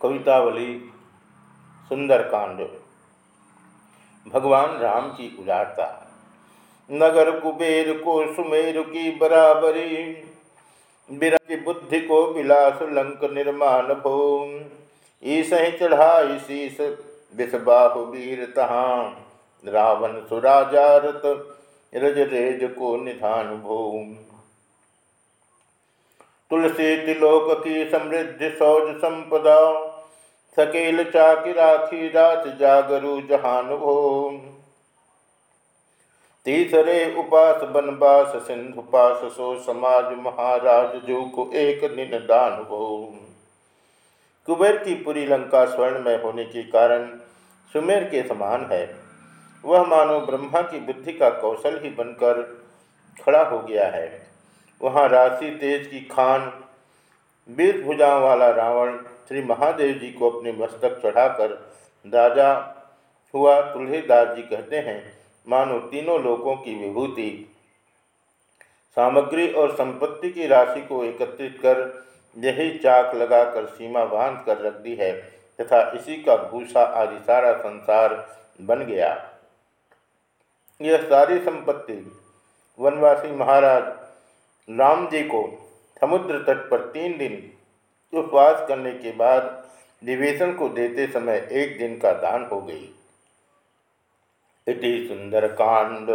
कवितावली, सुंदरकांड। भगवान राम की उदारता। नगर कुबेर को सुमेर की बराबरी बिरा की बुद्धि को बिलास लंक निर्माण भो ईस चढ़ाई शीस बिसबाहु वीर तहाँ। रावण सुराजारत रज रेज को निधान भूम। तुलसी तिलोक की समृद्धि सौज संपदा। सकेल चाकि राखी रात जागरु जहान भो। तीसरे उपास बनवास सिंधु पास सो समाज महाराज जो को एक दिन दान हो। कुबेर की पूरी लंका स्वर्ण में होने के कारण सुमेर के समान है। वह मानो ब्रह्मा की बुद्धि का कौशल ही बनकर खड़ा हो गया है। वहाँ राशि तेज की खान बीस भुजाओं वाला रावण, श्री महादेव जी को अपने मस्तक चढ़ाकर राजा हुआ तुल्हेदास जी कहते हैं, मानो तीनों लोगों की विभूति। सामग्री और संपत्ति की राशि को एकत्रित कर, यही चाक लगाकर सीमा बाँध कर रख दी है, तथा इसी का भूषा आदि सारा संसार बन गया। यह सारी संपत्ति वनवासी महाराज राम जी को समुद्र तट पर तीन दिन उपवास करने के बाद निवेशन को देते समय एक दिन का दान हो गई। इति सुंदरकांड